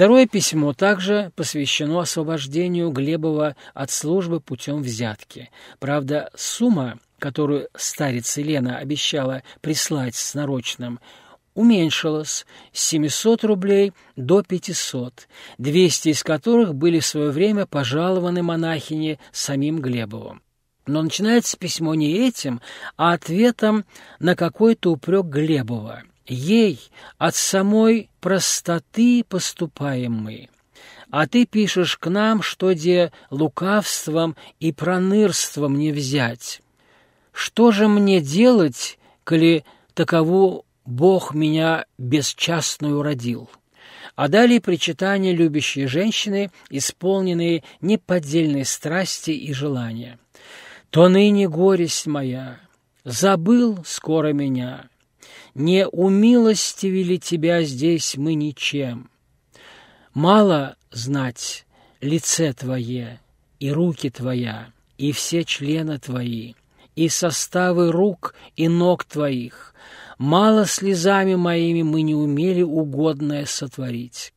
Второе письмо также посвящено освобождению Глебова от службы путем взятки. Правда, сумма, которую старица Елена обещала прислать с нарочным, уменьшилась с 700 рублей до 500, 200 из которых были в свое время пожалованы монахине самим Глебовым. Но начинается письмо не этим, а ответом на какой-то упрек Глебова. Ей от самой простоты поступаем мы. А ты пишешь к нам, что где лукавством и пронырством не взять. Что же мне делать, коли такову Бог меня бесчастную родил?» А далее причитания любящей женщины, исполненные неподдельной страсти и желания. «То ныне горесть моя, забыл скоро меня, не умилостивили тебя здесь мы ничем. Мало знать лице твое и руки твоя, и все члены твои, и составы рук и ног твоих, Мало слезами моими мы не умели угодное сотворить.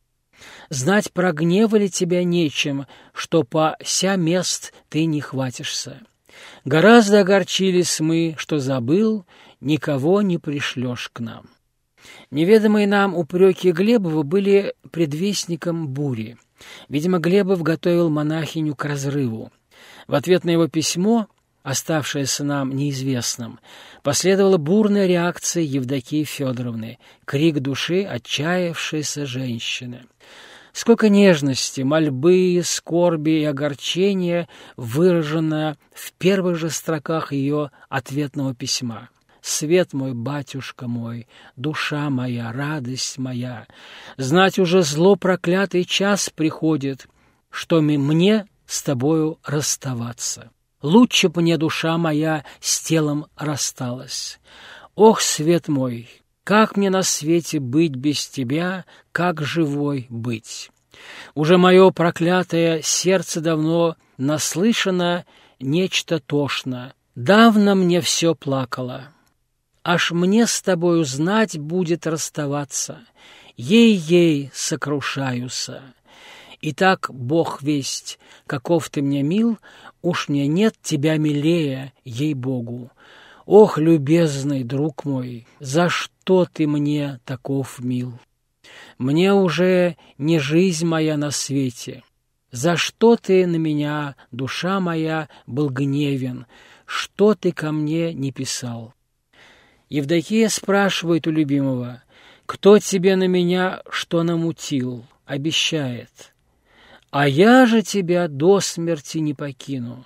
Знать прогневали тебя нечем, что по ся мест ты не хватишься. Гораздо огорчились мы, что забыл, никого не пришлешь к нам. Неведомые нам упреки Глебова были предвестником бури. Видимо, Глебов готовил монахиню к разрыву. В ответ на его письмо оставшееся нам неизвестным, последовала бурная реакция Евдокии Федоровны, крик души отчаявшейся женщины. Сколько нежности, мольбы, скорби и огорчения выражено в первых же строках ее ответного письма. «Свет мой, батюшка мой, душа моя, радость моя, знать уже зло проклятый час приходит, что мне с тобою расставаться». Лучше бы мне душа моя с телом рассталась. Ох, свет мой, как мне на свете быть без тебя, как живой быть? Уже мое проклятое сердце давно наслышано нечто тошно. Давно мне все плакало. Аж мне с тобою знать будет расставаться. Ей-ей сокрушаюся. И так, Бог весть, каков ты мне мил, Уж мне нет тебя милее, ей-богу. Ох, любезный друг мой, за что ты мне таков мил? Мне уже не жизнь моя на свете. За что ты на меня, душа моя, был гневен? Что ты ко мне не писал? Евдокия спрашивает у любимого, кто тебе на меня что намутил? Обещает. А я же тебя до смерти не покину.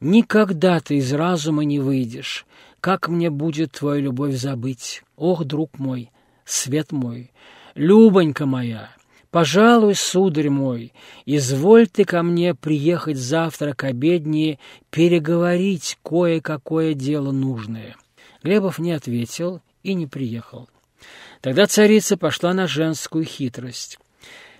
Никогда ты из разума не выйдешь. Как мне будет твою любовь забыть? Ох, друг мой, свет мой, Любонька моя, пожалуй, сударь мой, изволь ты ко мне приехать завтра к обедне переговорить кое-какое дело нужное. Глебов не ответил и не приехал. Тогда царица пошла на женскую хитрость.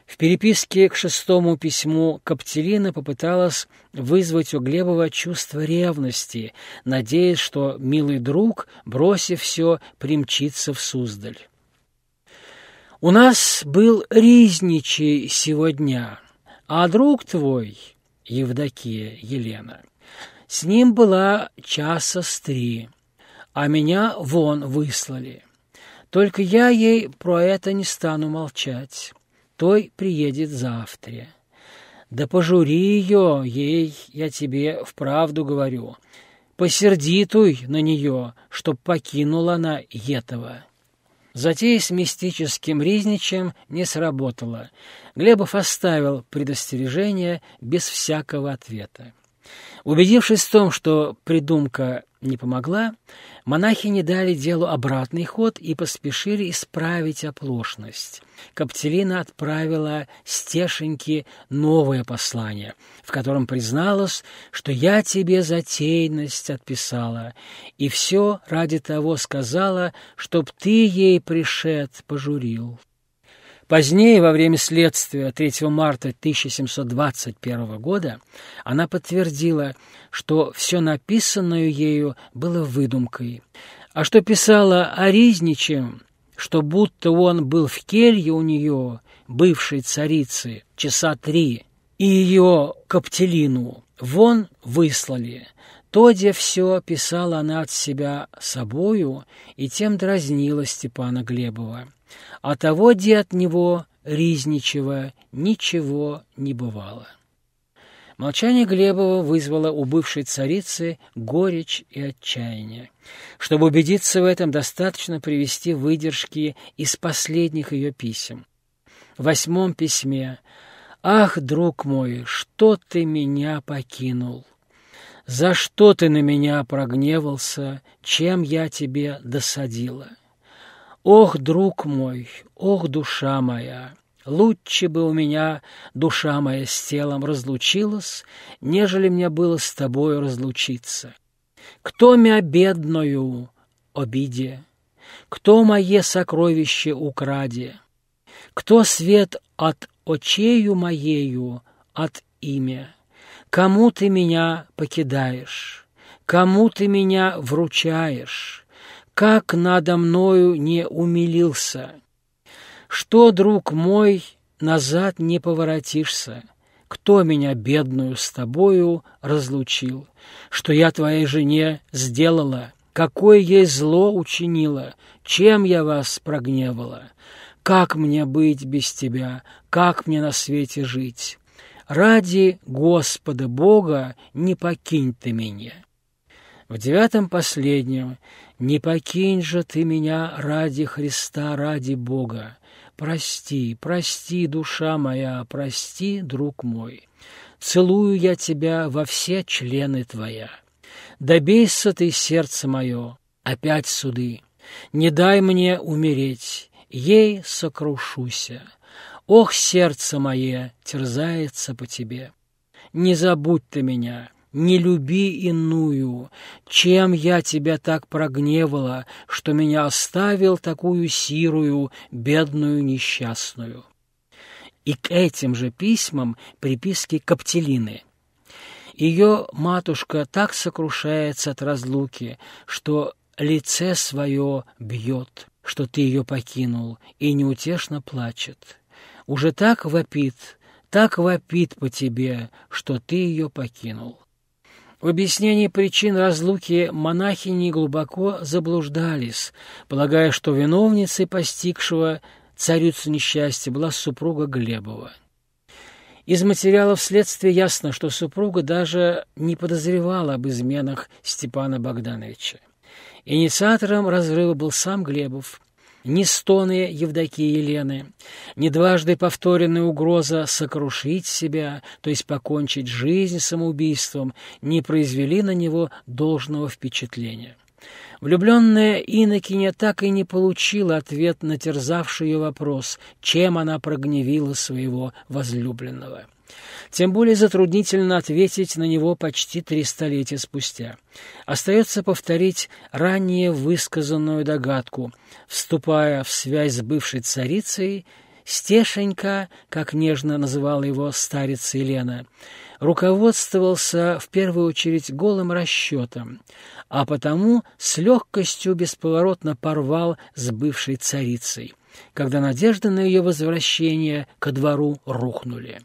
В переписке к шестому письму Каптелина попыталась вызвать у Глебова чувство ревности, надеясь, что милый друг, бросив все, примчится в Суздаль. «У нас был Ризничий сегодня, а друг твой, Евдокия Елена, с ним была часа с три, а меня вон выслали. Только я ей про это не стану молчать» той приедет завтра. Да пожури ее, ей, я тебе вправду говорю. Посердитуй на нее, чтоб покинула она этого. Затея с мистическим Ризничем не сработала. Глебов оставил предостережение без всякого ответа. Убедившись в том, что придумка не помогла, монахи не дали делу обратный ход и поспешили исправить оплошность. Каптелина отправила Стешеньке новое послание, в котором призналась, что я тебе затейность отписала, и все ради того сказала, чтоб ты ей пришед пожурил. Позднее, во время следствия 3 марта 1721 года, она подтвердила, что все написанное ею было выдумкой, а что писала о Ризниче, что будто он был в келье у нее, бывшей царицы, часа три, и ее Каптелину вон выслали. То, где все писала она от себя собою, и тем дразнила Степана Глебова. А того, где от него Ризничева ничего не бывало. Молчание Глебова вызвало у бывшей царицы горечь и отчаяние. Чтобы убедиться в этом, достаточно привести выдержки из последних ее писем. В восьмом письме «Ах, друг мой, что ты меня покинул! За что ты на меня прогневался, чем я тебе досадила? Ох, друг мой, ох, душа моя!» Лучше бы у меня душа моя с телом разлучилась, нежели мне было с тобою разлучиться. Кто мя бедною обиде? Кто мое сокровище украде? Кто свет от очею моею, от имя? Кому ты меня покидаешь? Кому ты меня вручаешь? Как надо мною не умилился? Что, друг мой, назад не поворотишься? Кто меня, бедную, с тобою разлучил? Что я твоей жене сделала? Какое ей зло учинила? Чем я вас прогневала? Как мне быть без тебя? Как мне на свете жить? Ради Господа Бога не покинь ты меня. В девятом последнем «Не покинь же ты меня ради Христа, ради Бога, Прости, прости, душа моя, прости, друг мой. Целую я тебя во все члены твоя. Добейся ты, сердце мое, опять суды. Не дай мне умереть, ей сокрушуся. Ох, сердце мое терзается по тебе. Не забудь ты меня, не люби иную, чем я тебя так прогневала, что меня оставил такую сирую, бедную, несчастную. И к этим же письмам приписки Каптелины. Ее матушка так сокрушается от разлуки, что лице свое бьет, что ты ее покинул, и неутешно плачет. Уже так вопит, так вопит по тебе, что ты ее покинул. В объяснении причин разлуки монахини глубоко заблуждались, полагая, что виновницей постигшего царицу несчастья была супруга Глебова. Из материалов следствия ясно, что супруга даже не подозревала об изменах Степана Богдановича. Инициатором разрыва был сам Глебов, ни стоны Евдокии Елены, ни дважды повторенная угроза сокрушить себя, то есть покончить жизнь самоубийством, не произвели на него должного впечатления. Влюбленная инокиня так и не получила ответ на терзавший ее вопрос, чем она прогневила своего возлюбленного. Тем более затруднительно ответить на него почти три столетия спустя. Остается повторить ранее высказанную догадку. Вступая в связь с бывшей царицей, Стешенька, как нежно называла его старица Елена, руководствовался в первую очередь голым расчетом, а потому с легкостью бесповоротно порвал с бывшей царицей, когда надежды на ее возвращение ко двору рухнули.